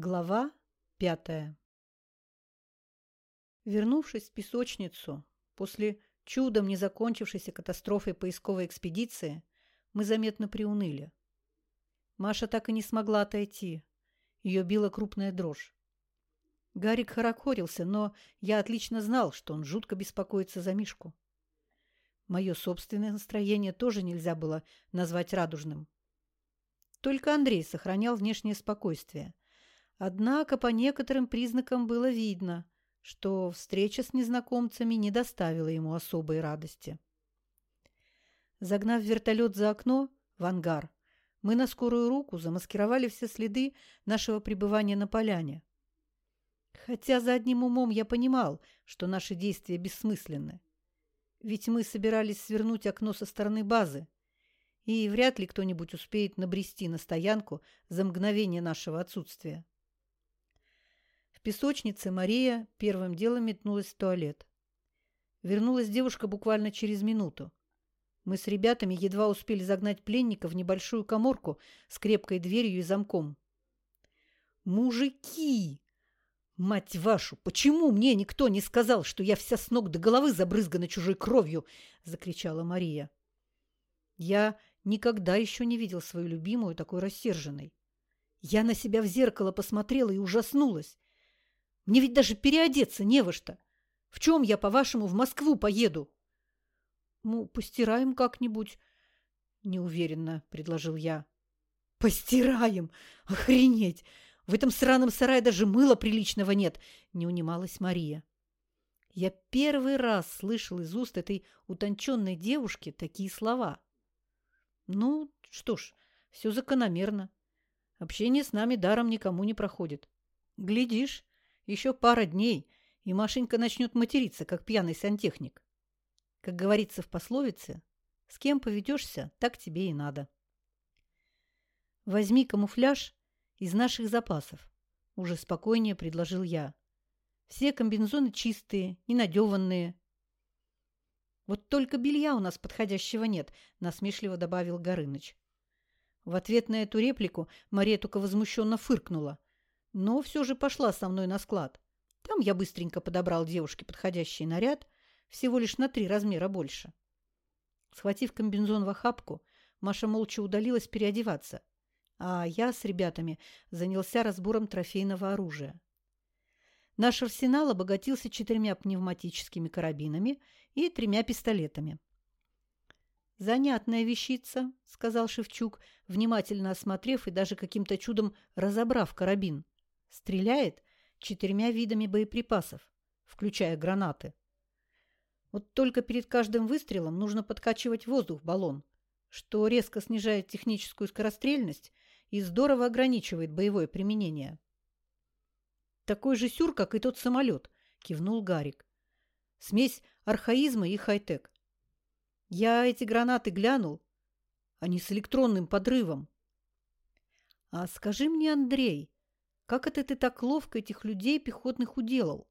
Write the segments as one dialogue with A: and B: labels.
A: Глава пятая Вернувшись в песочницу после чудом не закончившейся катастрофой поисковой экспедиции, мы заметно приуныли. Маша так и не смогла отойти. Ее била крупная дрожь. Гарик хорохорился, но я отлично знал, что он жутко беспокоится за Мишку. Мое собственное настроение тоже нельзя было назвать радужным. Только Андрей сохранял внешнее спокойствие – Однако по некоторым признакам было видно, что встреча с незнакомцами не доставила ему особой радости. Загнав вертолет за окно в ангар, мы на скорую руку замаскировали все следы нашего пребывания на поляне. Хотя за одним умом я понимал, что наши действия бессмысленны. Ведь мы собирались свернуть окно со стороны базы, и вряд ли кто-нибудь успеет набрести на стоянку за мгновение нашего отсутствия. В песочнице Мария первым делом метнулась в туалет. Вернулась девушка буквально через минуту. Мы с ребятами едва успели загнать пленника в небольшую коморку с крепкой дверью и замком. «Мужики! Мать вашу, почему мне никто не сказал, что я вся с ног до головы забрызгана чужой кровью?» – закричала Мария. Я никогда еще не видел свою любимую такой рассерженной. Я на себя в зеркало посмотрела и ужаснулась. Мне ведь даже переодеться не во что. В чем я, по-вашему, в Москву поеду? — Ну, постираем как-нибудь, — неуверенно предложил я. — Постираем? Охренеть! В этом сраном сарае даже мыла приличного нет, — не унималась Мария. Я первый раз слышал из уст этой утонченной девушки такие слова. Ну, что ж, все закономерно. Общение с нами даром никому не проходит. Глядишь, еще пара дней, и Машенька начнет материться, как пьяный сантехник. Как говорится в пословице, с кем поведешься, так тебе и надо. Возьми камуфляж из наших запасов, уже спокойнее предложил я. Все комбинезоны чистые, ненадеванные. Вот только белья у нас подходящего нет, насмешливо добавил Горыныч. В ответ на эту реплику Мария только возмущенно фыркнула – но все же пошла со мной на склад. Там я быстренько подобрал девушке подходящий наряд, всего лишь на три размера больше. Схватив комбинзон в охапку, Маша молча удалилась переодеваться, а я с ребятами занялся разбором трофейного оружия. Наш арсенал обогатился четырьмя пневматическими карабинами и тремя пистолетами. «Занятная вещица», — сказал Шевчук, внимательно осмотрев и даже каким-то чудом разобрав карабин. Стреляет четырьмя видами боеприпасов, включая гранаты. Вот только перед каждым выстрелом нужно подкачивать воздух в баллон, что резко снижает техническую скорострельность и здорово ограничивает боевое применение. «Такой же сюр, как и тот самолет», – кивнул Гарик. «Смесь архаизма и хай-тек. Я эти гранаты глянул. Они с электронным подрывом». «А скажи мне, Андрей, как это ты так ловко этих людей пехотных уделал?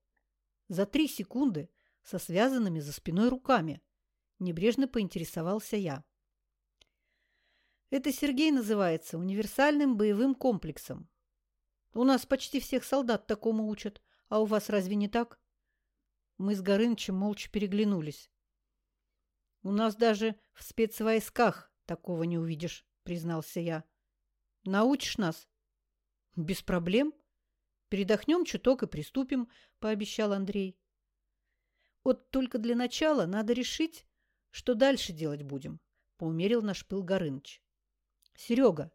A: За три секунды со связанными за спиной руками. Небрежно поинтересовался я. Это Сергей называется универсальным боевым комплексом. У нас почти всех солдат такому учат, а у вас разве не так? Мы с Горынычем молча переглянулись. У нас даже в спецвойсках такого не увидишь, признался я. Научишь нас? «Без проблем. Передохнем чуток и приступим», – пообещал Андрей. «Вот только для начала надо решить, что дальше делать будем», – поумерил наш пыл Горыныч. «Серега,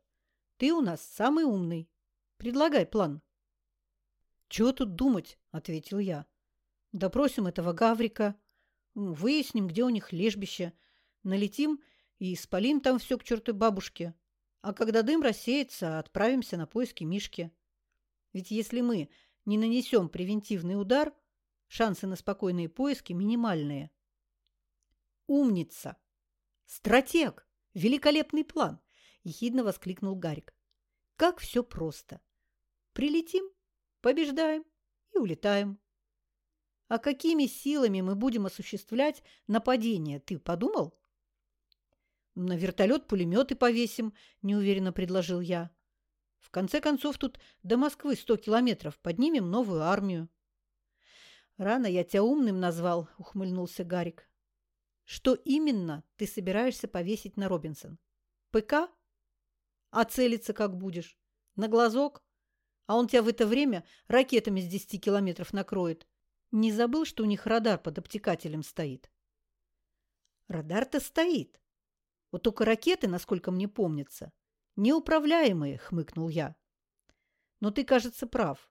A: ты у нас самый умный. Предлагай план». «Чего тут думать?» – ответил я. «Допросим этого Гаврика, выясним, где у них лежбище, налетим и спалим там все к чертовой бабушке. А когда дым рассеется, отправимся на поиски Мишки. Ведь если мы не нанесем превентивный удар, шансы на спокойные поиски минимальные. «Умница! Стратег! Великолепный план!» – ехидно воскликнул Гарик. «Как все просто! Прилетим, побеждаем и улетаем. А какими силами мы будем осуществлять нападение, ты подумал?» «На вертолет пулеметы повесим», – неуверенно предложил я. В конце концов, тут до Москвы сто километров. Поднимем новую армию. Рано я тебя умным назвал, ухмыльнулся Гарик. Что именно ты собираешься повесить на Робинсон? ПК? А целиться как будешь? На глазок? А он тебя в это время ракетами с десяти километров накроет. Не забыл, что у них радар под обтекателем стоит? Радар-то стоит. Вот только ракеты, насколько мне помнится, неуправляемые, хмыкнул я. Но ты, кажется, прав.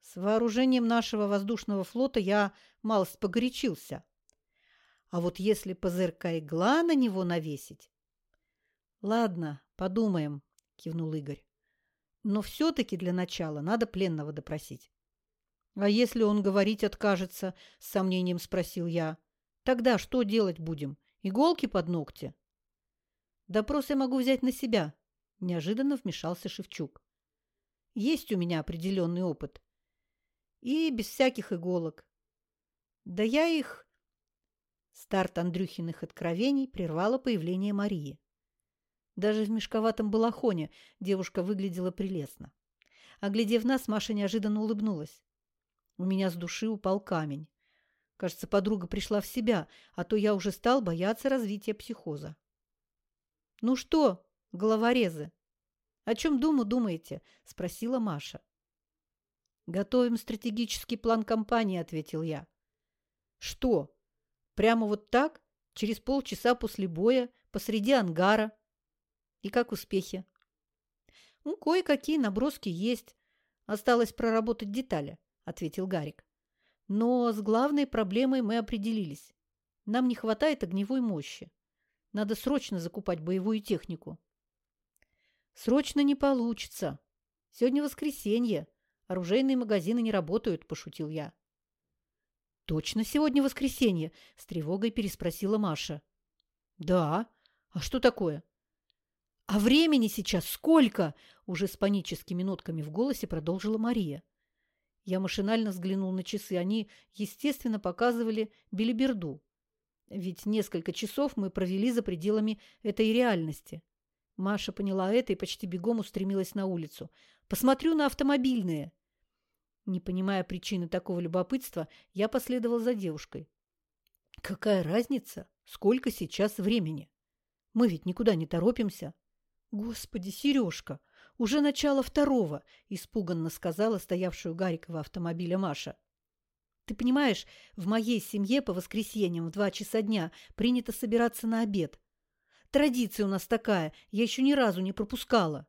A: С вооружением нашего воздушного флота я малость погорячился. А вот если ПЗРК игла на него навесить... Ладно, подумаем, кивнул Игорь. Но все-таки для начала надо пленного допросить. А если он говорить откажется, с сомнением спросил я, тогда что делать будем? Иголки под ногти? Допрос я могу взять на себя, неожиданно вмешался Шевчук. Есть у меня определенный опыт. И без всяких иголок. Да я их... Старт Андрюхиных откровений прервало появление Марии. Даже в мешковатом балахоне девушка выглядела прелестно. Оглядев нас, Маша неожиданно улыбнулась. У меня с души упал камень. Кажется, подруга пришла в себя, а то я уже стал бояться развития психоза. «Ну что, головорезы, о чем думу думаете?» – спросила Маша. «Готовим стратегический план компании», – ответил я. «Что? Прямо вот так? Через полчаса после боя? Посреди ангара?» «И как успехи?» «Ну, кое-какие наброски есть. Осталось проработать детали», – ответил Гарик. «Но с главной проблемой мы определились. Нам не хватает огневой мощи. Надо срочно закупать боевую технику». «Срочно не получится. Сегодня воскресенье. Оружейные магазины не работают», – пошутил я. «Точно сегодня воскресенье?» – с тревогой переспросила Маша. «Да. А что такое?» «А времени сейчас сколько?» – уже с паническими нотками в голосе продолжила Мария. Я машинально взглянул на часы. Они, естественно, показывали билиберду. Ведь несколько часов мы провели за пределами этой реальности. Маша поняла это и почти бегом устремилась на улицу. «Посмотрю на автомобильные!» Не понимая причины такого любопытства, я последовал за девушкой. «Какая разница? Сколько сейчас времени? Мы ведь никуда не торопимся!» «Господи, Сережка! Уже начало второго!» – испуганно сказала стоявшую Гарикова автомобиля Маша. «Ты понимаешь, в моей семье по воскресеньям в два часа дня принято собираться на обед. Традиция у нас такая, я еще ни разу не пропускала.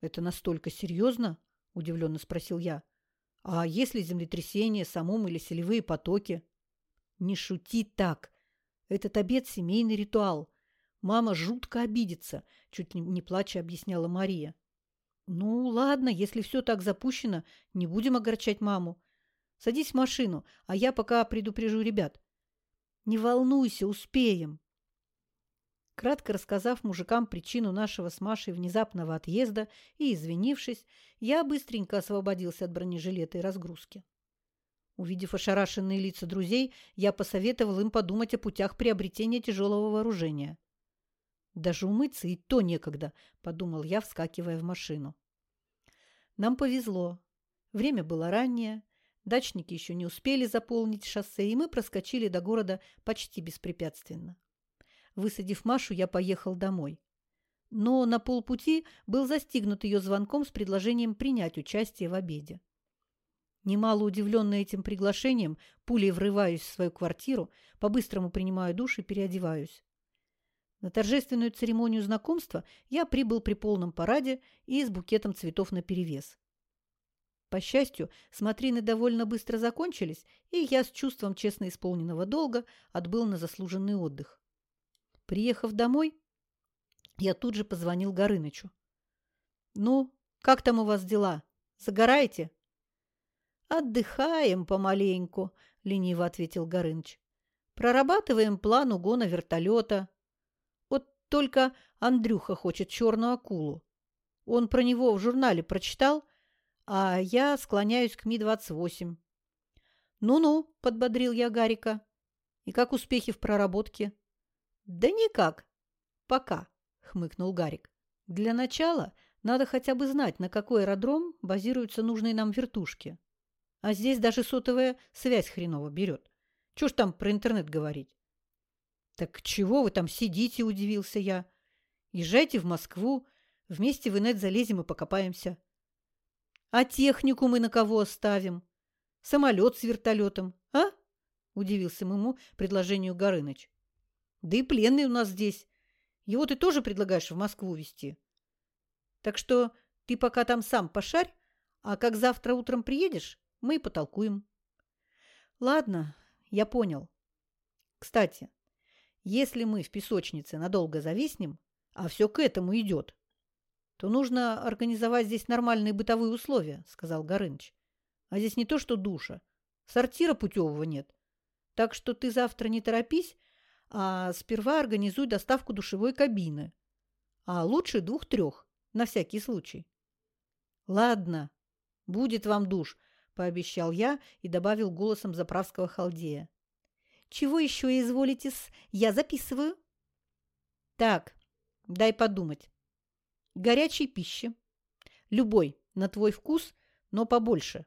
A: Это настолько серьезно? Удивленно спросил я. А если землетрясение, самум или селевые потоки? Не шути так. Этот обед – семейный ритуал. Мама жутко обидится, чуть не плача объясняла Мария. Ну, ладно, если все так запущено, не будем огорчать маму. Садись в машину, а я пока предупрежу ребят. Не волнуйся, успеем. Кратко рассказав мужикам причину нашего с Машей внезапного отъезда и извинившись, я быстренько освободился от бронежилета и разгрузки. Увидев ошарашенные лица друзей, я посоветовал им подумать о путях приобретения тяжелого вооружения. «Даже умыться и то некогда», – подумал я, вскакивая в машину. Нам повезло. Время было раннее, дачники еще не успели заполнить шоссе, и мы проскочили до города почти беспрепятственно. Высадив Машу, я поехал домой. Но на полпути был застигнут ее звонком с предложением принять участие в обеде. Немало удивленная этим приглашением, пулей врываюсь в свою квартиру, по-быстрому принимаю душ и переодеваюсь. На торжественную церемонию знакомства я прибыл при полном параде и с букетом цветов наперевес. По счастью, смотрины довольно быстро закончились, и я с чувством честно исполненного долга отбыл на заслуженный отдых. Приехав домой, я тут же позвонил Горынычу. «Ну, как там у вас дела? Загораете?» «Отдыхаем помаленьку», – лениво ответил Горыныч. «Прорабатываем план угона вертолета. Вот только Андрюха хочет черную акулу. Он про него в журнале прочитал, а я склоняюсь к Ми-28». «Ну-ну», – подбодрил я Гарика. «И как успехи в проработке?» «Да никак. Пока», – хмыкнул Гарик. «Для начала Надо хотя бы знать, на какой аэродром базируются нужные нам вертушки. А здесь даже сотовая связь хреново берет. Чего ж там про интернет говорить? Так чего вы там сидите, удивился я. Езжайте в Москву, вместе в инет залезем и покопаемся. А технику мы на кого оставим? Самолет с вертолетом, а? Удивился моему предложению Горыныч. Да и пленный у нас здесь. Его ты тоже предлагаешь в Москву везти. Так что ты пока там сам пошарь, а как завтра утром приедешь, мы и потолкуем. Ладно, я понял. Кстати, если мы в песочнице надолго зависнем, а все к этому идет, то нужно организовать здесь нормальные бытовые условия, сказал Горыныч. А здесь не то что душа, сортира путевого нет. Так что ты завтра не торопись, а сперва организуй доставку душевой кабины. А лучше двух-трех, на всякий случай. Ладно, будет вам душ, пообещал я и добавил голосом заправского халдея. Чего еще изволите-с? Я записываю. Так, дай подумать. Горячей пищи. Любой, на твой вкус, но побольше.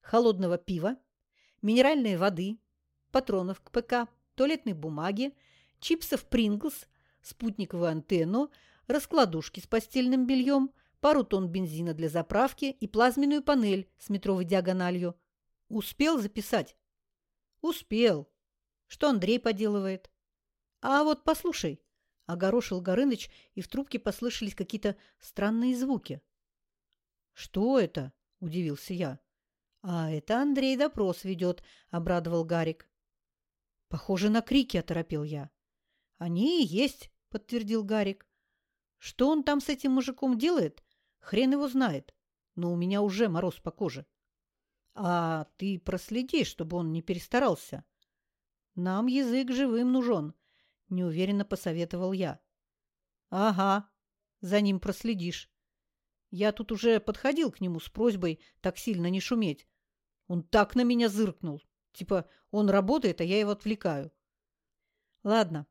A: Холодного пива, минеральной воды, патронов к ПК, туалетной бумаги, чипсов Принглс, спутниковую антенну, раскладушки с постельным бельем, пару тонн бензина для заправки и плазменную панель с метровой диагональю. Успел записать? Успел. Что Андрей поделывает? А вот послушай, огорошил Горыныч, и в трубке послышались какие-то странные звуки. Что это? удивился я. А это Андрей допрос ведет, обрадовал Гарик. Похоже на крики, оторопел я. Они и есть, подтвердил Гарик. Что он там с этим мужиком делает, хрен его знает, но у меня уже мороз по коже. А ты проследи, чтобы он не перестарался. Нам язык живым нужен, неуверенно посоветовал я. Ага, за ним проследишь. Я тут уже подходил к нему с просьбой так сильно не шуметь. Он так на меня зыркнул, Типа он работает, а я его отвлекаю. Ладно,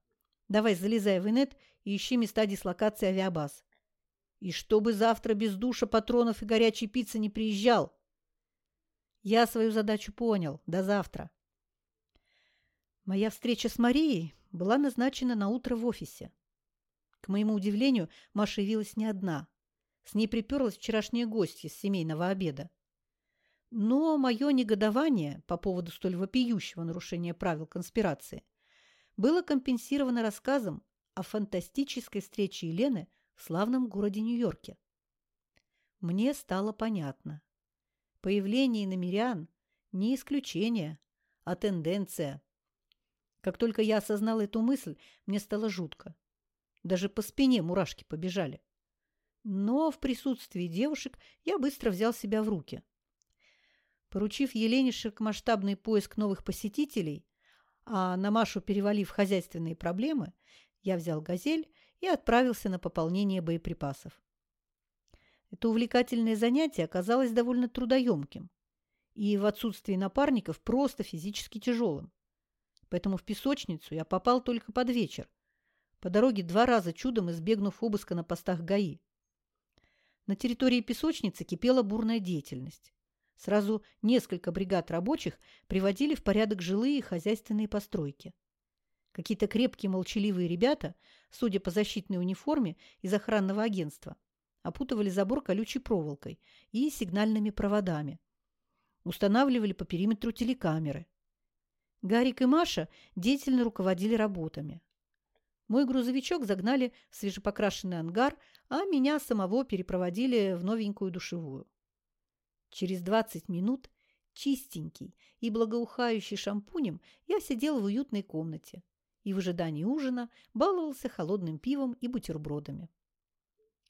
A: давай залезай в инет и ищи места дислокации авиабаз. И чтобы завтра без душа, патронов и горячей пиццы не приезжал. Я свою задачу понял. До завтра. Моя встреча с Марией была назначена на утро в офисе. К моему удивлению, Маша явилась не одна. С ней приперлась вчерашняя гостья с семейного обеда. Но мое негодование по поводу столь вопиющего нарушения правил конспирации было компенсировано рассказом о фантастической встрече Елены в славном городе Нью-Йорке. Мне стало понятно. Появление намерян не исключение, а тенденция. Как только я осознал эту мысль, мне стало жутко. Даже по спине мурашки побежали. Но в присутствии девушек я быстро взял себя в руки – Поручив Елене широкомасштабный поиск новых посетителей, а на Машу перевалив хозяйственные проблемы, я взял «Газель» и отправился на пополнение боеприпасов. Это увлекательное занятие оказалось довольно трудоемким и в отсутствии напарников просто физически тяжелым. Поэтому в песочницу я попал только под вечер, по дороге два раза чудом избегнув обыска на постах ГАИ. На территории песочницы кипела бурная деятельность. Сразу несколько бригад рабочих приводили в порядок жилые и хозяйственные постройки. Какие-то крепкие молчаливые ребята, судя по защитной униформе из охранного агентства, опутывали забор колючей проволокой и сигнальными проводами. Устанавливали по периметру телекамеры. Гарик и Маша деятельно руководили работами. Мой грузовичок загнали в свежепокрашенный ангар, а меня самого перепроводили в новенькую душевую. Через двадцать минут, чистенький и благоухающий шампунем, я сидел в уютной комнате и в ожидании ужина баловался холодным пивом и бутербродами.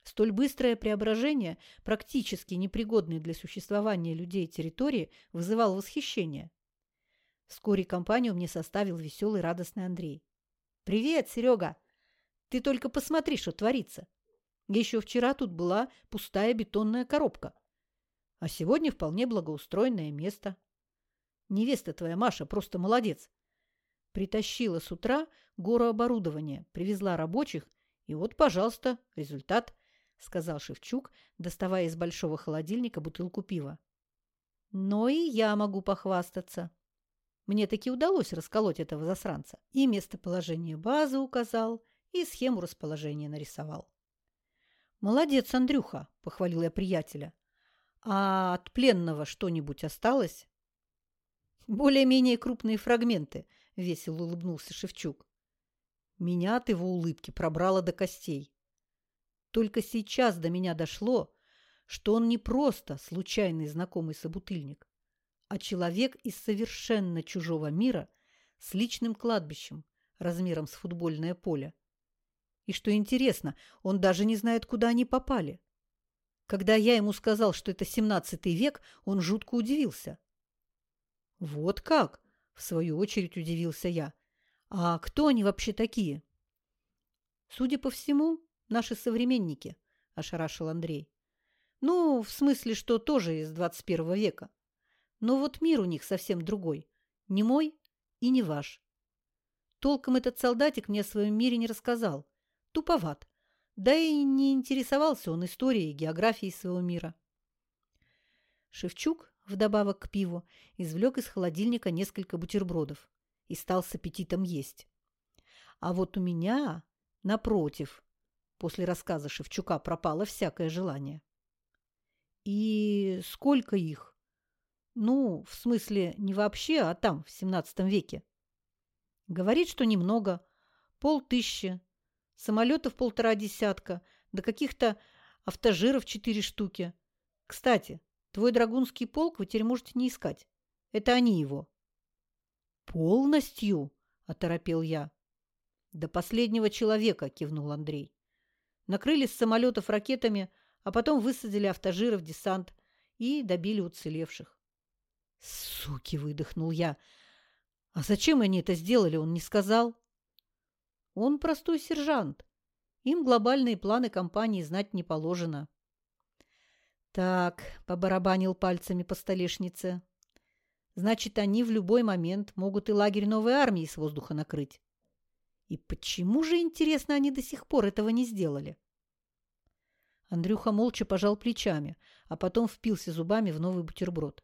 A: Столь быстрое преображение практически непригодной для существования людей территории вызывало восхищение. Вскоре компанию мне составил веселый радостный Андрей. «Привет, Серега! Ты только посмотри, что творится! Еще вчера тут была пустая бетонная коробка а сегодня вполне благоустроенное место. Невеста твоя, Маша, просто молодец. Притащила с утра гору оборудования, привезла рабочих, и вот, пожалуйста, результат. сказал Шевчук, доставая из большого холодильника бутылку пива. Но и я могу похвастаться. Мне таки удалось расколоть этого засранца. И местоположение базы указал, и схему расположения нарисовал. «Молодец, Андрюха!» – похвалил я приятеля. «А от пленного что-нибудь осталось?» «Более-менее крупные фрагменты», – весело улыбнулся Шевчук. Меня от его улыбки пробрало до костей. Только сейчас до меня дошло, что он не просто случайный знакомый собутыльник, а человек из совершенно чужого мира с личным кладбищем размером с футбольное поле. И что интересно, он даже не знает, куда они попали. Когда я ему сказал, что это семнадцатый век, он жутко удивился. «Вот как?» – в свою очередь удивился я. «А кто они вообще такие?» «Судя по всему, наши современники», – ошарашил Андрей. «Ну, в смысле, что тоже из двадцать первого века. Но вот мир у них совсем другой. Не мой и не ваш. Толком этот солдатик мне о своем мире не рассказал. Туповат. Да и не интересовался он историей и географией своего мира. Шевчук, вдобавок к пиву, извлек из холодильника несколько бутербродов и стал с аппетитом есть. А вот у меня, напротив, после рассказа Шевчука пропало всякое желание. И сколько их? Ну, в смысле, не вообще, а там, в семнадцатом веке. Говорит, что немного, полтыщи, самолетов полтора десятка, да каких-то автожиров четыре штуки. Кстати, твой драгунский полк вы теперь можете не искать. Это они его. Полностью? оторопел я. До последнего человека, кивнул Андрей. Накрыли с самолетов ракетами, а потом высадили автожиров десант и добили уцелевших. Суки, выдохнул я. А зачем они это сделали, он не сказал. Он простой сержант. Им глобальные планы компании знать не положено. Так, побарабанил пальцами по столешнице. Значит, они в любой момент могут и лагерь новой армии с воздуха накрыть. И почему же, интересно, они до сих пор этого не сделали? Андрюха молча пожал плечами, а потом впился зубами в новый бутерброд.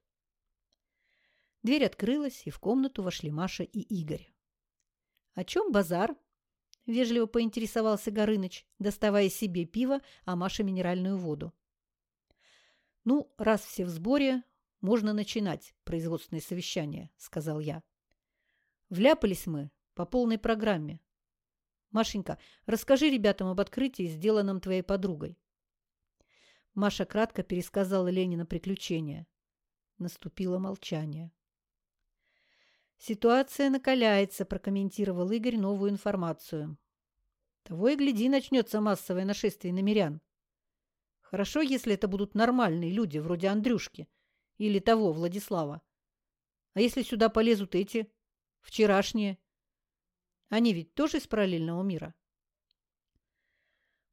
A: Дверь открылась, и в комнату вошли Маша и Игорь. — О чем базар? – вежливо поинтересовался Горыныч, доставая себе пиво, а Маше минеральную воду. «Ну, раз все в сборе, можно начинать производственное совещание», – сказал я. «Вляпались мы по полной программе. Машенька, расскажи ребятам об открытии, сделанном твоей подругой». Маша кратко пересказала Ленина приключения. Наступило молчание. «Ситуация накаляется», – прокомментировал Игорь новую информацию. «Того и гляди, начнется массовое нашествие на мирян. Хорошо, если это будут нормальные люди, вроде Андрюшки или того Владислава. А если сюда полезут эти, вчерашние? Они ведь тоже из параллельного мира?»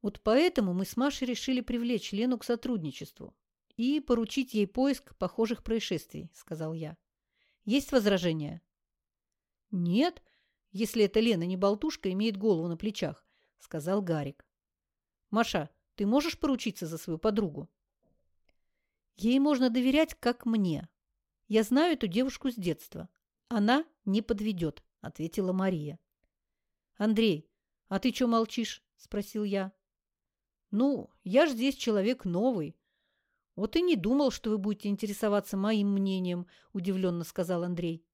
A: Вот поэтому мы с Машей решили привлечь Лену к сотрудничеству и поручить ей поиск похожих происшествий, сказал я. Есть возражения? «Нет, если эта Лена не болтушка, имеет голову на плечах», – сказал Гарик. «Маша, ты можешь поручиться за свою подругу?» «Ей можно доверять, как мне. Я знаю эту девушку с детства. Она не подведет», – ответила Мария. «Андрей, а ты что молчишь?» – спросил я. «Ну, я ж здесь человек новый. Вот и не думал, что вы будете интересоваться моим мнением», – удивленно сказал Андрей.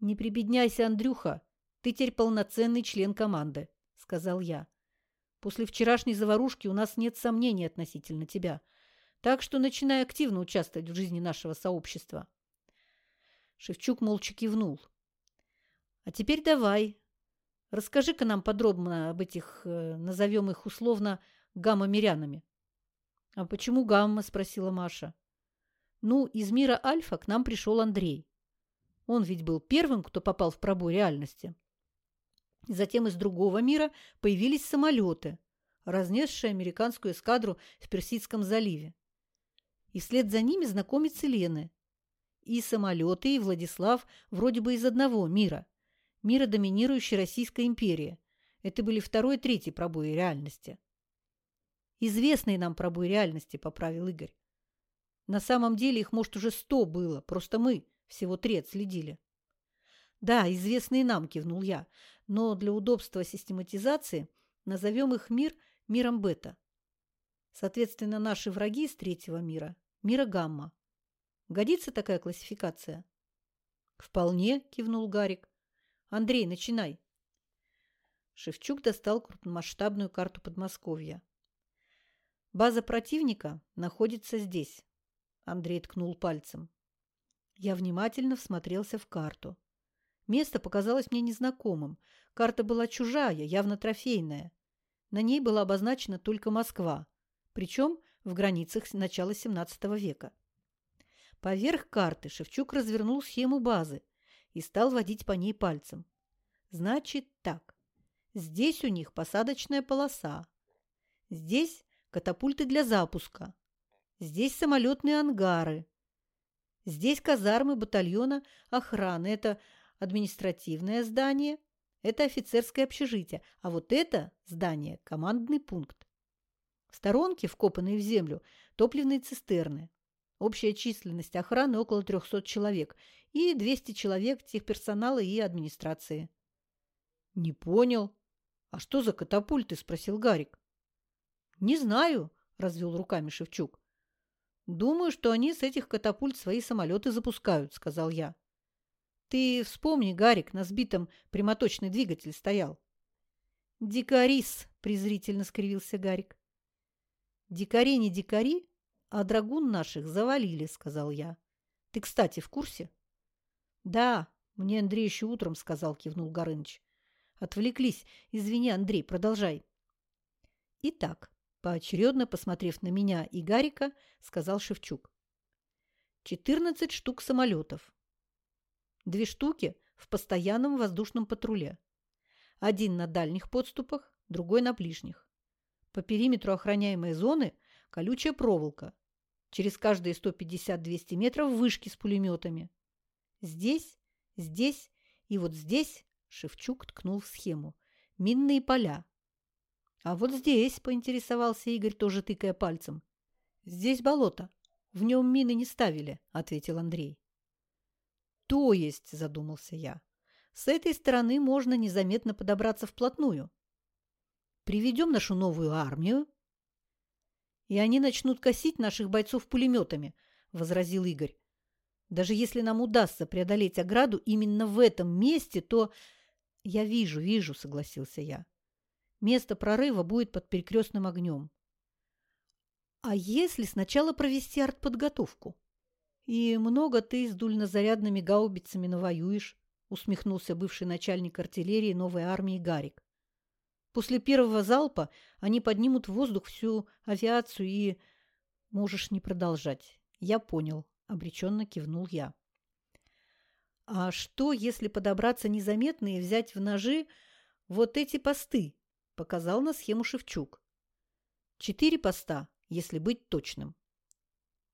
A: «Не прибедняйся, Андрюха, ты теперь полноценный член команды», – сказал я. «После вчерашней заварушки у нас нет сомнений относительно тебя, так что начинай активно участвовать в жизни нашего сообщества». Шевчук молча кивнул. «А теперь давай, расскажи-ка нам подробно об этих, э, назовем их условно, гамма-мирянами». «А почему гамма?» – спросила Маша. «Ну, из мира Альфа к нам пришел Андрей. Он ведь был первым, кто попал в пробой реальности. Затем из другого мира появились самолеты, разнесшие американскую эскадру в Персидском заливе. И вслед за ними знакомятся Лены. И самолеты, и Владислав вроде бы из одного мира, мира доминирующей Российской империи. Это были второй и третий пробои реальности. Известный нам пробой реальности, поправил Игорь. На самом деле их, может, уже сто было, просто мы всего три отследили. Да, известные нам, кивнул я, но для удобства систематизации назовем их мир миром бета. Соответственно, наши враги из третьего мира – мира гамма. Годится такая классификация? Вполне, кивнул Гарик. Андрей, начинай. Шевчук достал крупномасштабную карту Подмосковья. База противника находится здесь. Андрей ткнул пальцем. Я внимательно всмотрелся в карту. Место показалось мне незнакомым. Карта была чужая, явно трофейная. На ней была обозначена только Москва, причем в границах начала XVII века. Поверх карты Шевчук развернул схему базы и стал водить по ней пальцем. Значит так. Здесь у них посадочная полоса. Здесь катапульты для запуска. Здесь самолетные ангары. Здесь казармы батальона охраны. Это административное здание. Это офицерское общежитие. А вот это здание – командный пункт. В сторонке, вкопанные в землю, топливные цистерны. Общая численность охраны около 300 человек и 200 человек техперсонала и администрации. «Не понял. А что за катапульты?» – спросил Гарик. «Не знаю», – развел руками Шевчук. «Думаю, что они с этих катапульт свои самолеты запускают», – сказал я. «Ты вспомни, Гарик, на сбитом прямоточный двигатель стоял». «Дикарис», – презрительно скривился Гарик. «Дикари не дикари, а драгун наших завалили», – сказал я. «Ты, кстати, в курсе?» «Да, мне Андрей еще утром сказал», – кивнул Горыныч. «Отвлеклись. Извини, Андрей, продолжай». Итак, поочередно посмотрев на меня и Гарика, сказал Шевчук. «Четырнадцать штук самолетов. Две штуки в постоянном воздушном патруле. Один на дальних подступах, другой на ближних. По периметру охраняемой зоны колючая проволока. Через каждые 150-200 метров вышки с пулеметами. Здесь, здесь и вот здесь Шевчук ткнул в схему. Минные поля. А вот здесь, поинтересовался Игорь, тоже тыкая пальцем. Здесь болото. В нем мины не ставили, ответил Андрей. То есть, задумался я, с этой стороны можно незаметно подобраться вплотную. Приведем нашу новую армию, и они начнут косить наших бойцов пулеметами, возразил Игорь. Даже если нам удастся преодолеть ограду именно в этом месте, то... Я вижу, вижу, согласился я. Место прорыва будет под перекрестным огнем. А если сначала провести артподготовку? И много ты с дульнозарядными гаубицами навоюешь, усмехнулся бывший начальник артиллерии новой армии Гарик. После первого залпа они поднимут в воздух всю авиацию и... Можешь не продолжать. Я понял, обреченно кивнул я. А что, если подобраться незаметно и взять в ножи вот эти посты? Показал на схему Шевчук. Четыре поста, если быть точным.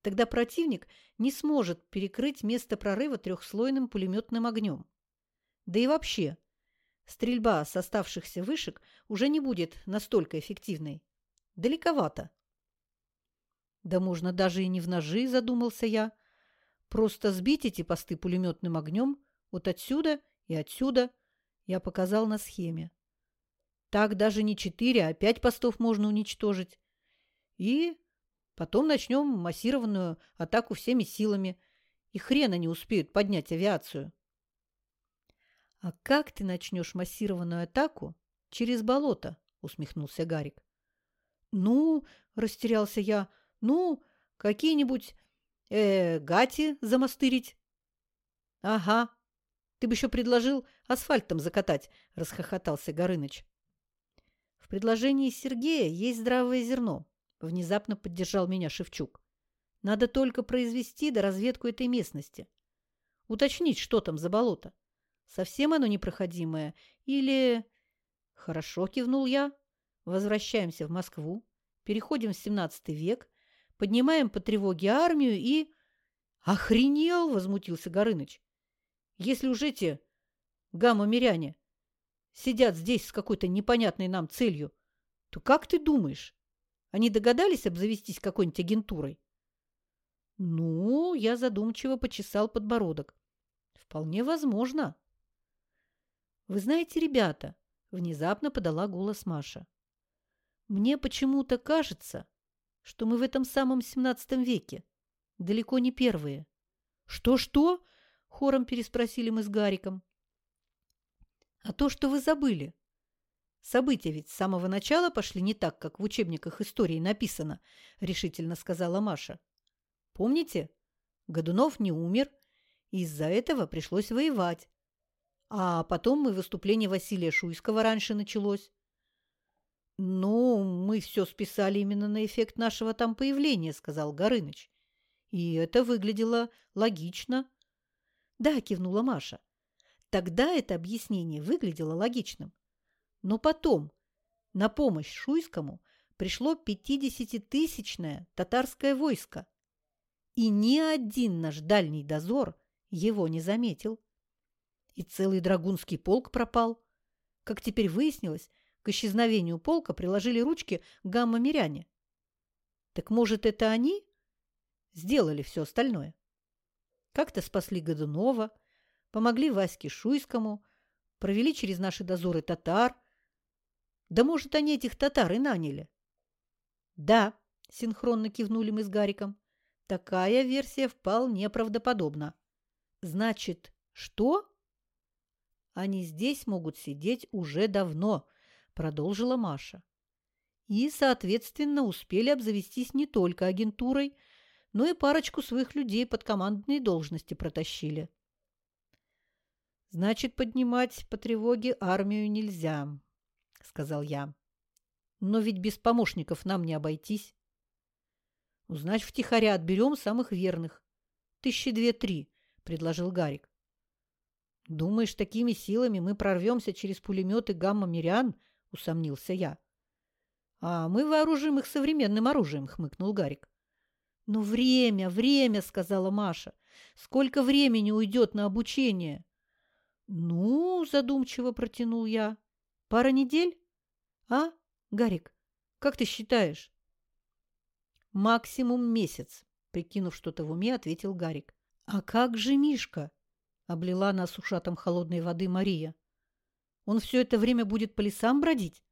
A: Тогда противник не сможет перекрыть место прорыва трехслойным пулеметным огнем. Да и вообще, стрельба с оставшихся вышек уже не будет настолько эффективной. Далековато. Да можно даже и не в ножи, задумался я. Просто сбить эти посты пулеметным огнем вот отсюда и отсюда я показал на схеме. Так даже не четыре, а пять постов можно уничтожить. И потом начнем массированную атаку всеми силами. И хрена не успеют поднять авиацию. — А как ты начнешь массированную атаку через болото? — усмехнулся Гарик. — Ну, — растерялся я, — ну, какие-нибудь э, гати замастырить. — Ага. Ты бы еще предложил асфальтом закатать, — расхохотался Горыныч. В предложении Сергея есть здравое зерно. Внезапно поддержал меня Шевчук. Надо только произвести до разведку этой местности. Уточнить, что там за болото. Совсем оно непроходимое или... Хорошо, кивнул я. Возвращаемся в Москву, переходим в 17 век, поднимаем по тревоге армию и... Охренел, возмутился Горыныч. Если уж эти гамма-миряне сидят здесь с какой-то непонятной нам целью, то как ты думаешь, Они догадались обзавестись какой-нибудь агентурой? Ну, я задумчиво почесал подбородок. Вполне возможно. Вы знаете, ребята, внезапно подала голос Маша. Мне почему-то кажется, что мы в этом самом семнадцатом веке, далеко не первые. Что-что? Хором переспросили мы с Гариком. А то, что вы забыли. События ведь с самого начала пошли не так, как в учебниках истории написано, решительно сказала Маша. Помните? Годунов не умер, и из-за этого пришлось воевать. А потом и выступление Василия Шуйского раньше началось. «Ну, мы все списали именно на эффект нашего там появления», — сказал Горыныч. «И это выглядело логично». «Да», — кивнула Маша. «Тогда это объяснение выглядело логичным. Но потом на помощь Шуйскому пришло пятидесятитысячное татарское войско, и ни один наш дальний дозор его не заметил. И целый драгунский полк пропал. Как теперь выяснилось, к исчезновению полка приложили ручки гамма-миряне. Так может, это они сделали все остальное? Как-то спасли Годунова, помогли Ваське Шуйскому, провели через наши дозоры татар. Да может, они этих татар и наняли? Да, синхронно кивнули мы с Гариком. Такая версия вполне правдоподобна. Значит, что? Они здесь могут сидеть уже давно, продолжила Маша. И, соответственно, успели обзавестись не только агентурой, но и парочку своих людей под командные должности протащили. Значит, поднимать по тревоге армию нельзя, сказал я. Но ведь без помощников нам не обойтись. Узнать втихаря отберем самых верных. Тысячи две-три, предложил Гарик. Думаешь, такими силами мы прорвемся через пулеметы гамма-мирян? усомнился я. А мы вооружим их современным оружием, хмыкнул Гарик. «Ну, время, время!» – сказала Маша. «Сколько времени уйдет на обучение?» «Ну, – задумчиво протянул я. Пара недель? А, Гарик, как ты считаешь?» «Максимум месяц», – прикинув что-то в уме, ответил Гарик. «А как же Мишка?» – облила нас ушатом холодной воды Мария. «Он все это время будет по лесам бродить?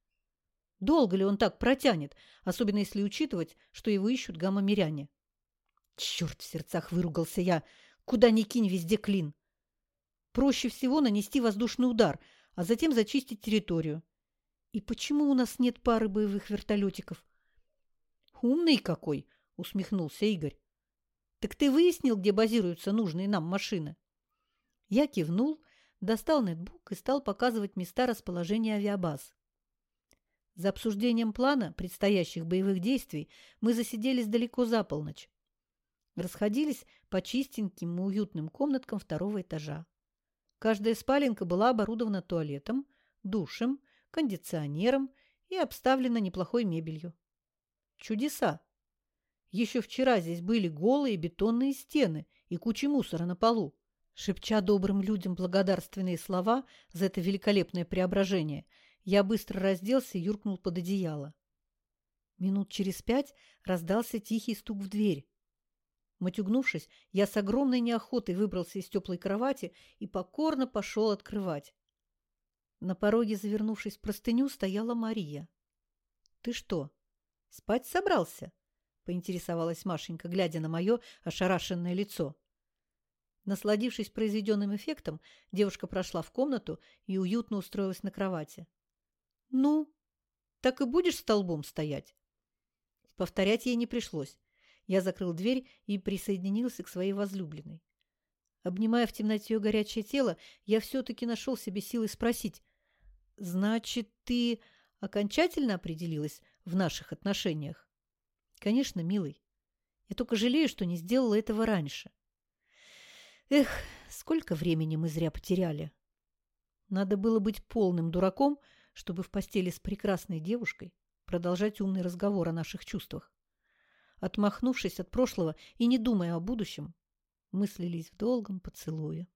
A: Долго ли он так протянет, особенно если учитывать, что его ищут гамма-миряне?» «Черт!» – в сердцах выругался я. «Куда ни кинь, везде клин!» «Проще всего нанести воздушный удар, а затем зачистить территорию. И почему у нас нет пары боевых вертолетиков?» «Умный какой!» – усмехнулся Игорь. «Так ты выяснил, где базируются нужные нам машины?» Я кивнул, достал нетбук и стал показывать места расположения авиабаз. За обсуждением плана предстоящих боевых действий мы засиделись далеко за полночь. Расходились по чистеньким и уютным комнаткам второго этажа. Каждая спаленка была оборудована туалетом, душем, кондиционером и обставлена неплохой мебелью. Чудеса! Еще вчера здесь были голые бетонные стены и куча мусора на полу. Шепча добрым людям благодарственные слова за это великолепное преображение, я быстро разделся и юркнул под одеяло. Минут через пять раздался тихий стук в дверь. Матюгнувшись, я с огромной неохотой выбрался из теплой кровати и покорно пошел открывать. На пороге, завернувшись в простыню, стояла Мария. «Ты что, «Спать собрался?» – поинтересовалась Машенька, глядя на мое ошарашенное лицо. Насладившись произведенным эффектом, девушка прошла в комнату и уютно устроилась на кровати. «Ну, так и будешь столбом стоять?» Повторять ей не пришлось. Я закрыл дверь и присоединился к своей возлюбленной. Обнимая в темноте ее горячее тело, я все-таки нашел себе силы спросить. «Значит, ты окончательно определилась в наших отношениях? Конечно, милый. Я только жалею, что не сделала этого раньше. Эх, сколько времени мы зря потеряли. Надо было быть полным дураком, чтобы в постели с прекрасной девушкой продолжать умный разговор о наших чувствах. Отмахнувшись от прошлого и не думая о будущем, мыслились в долгом поцелуе.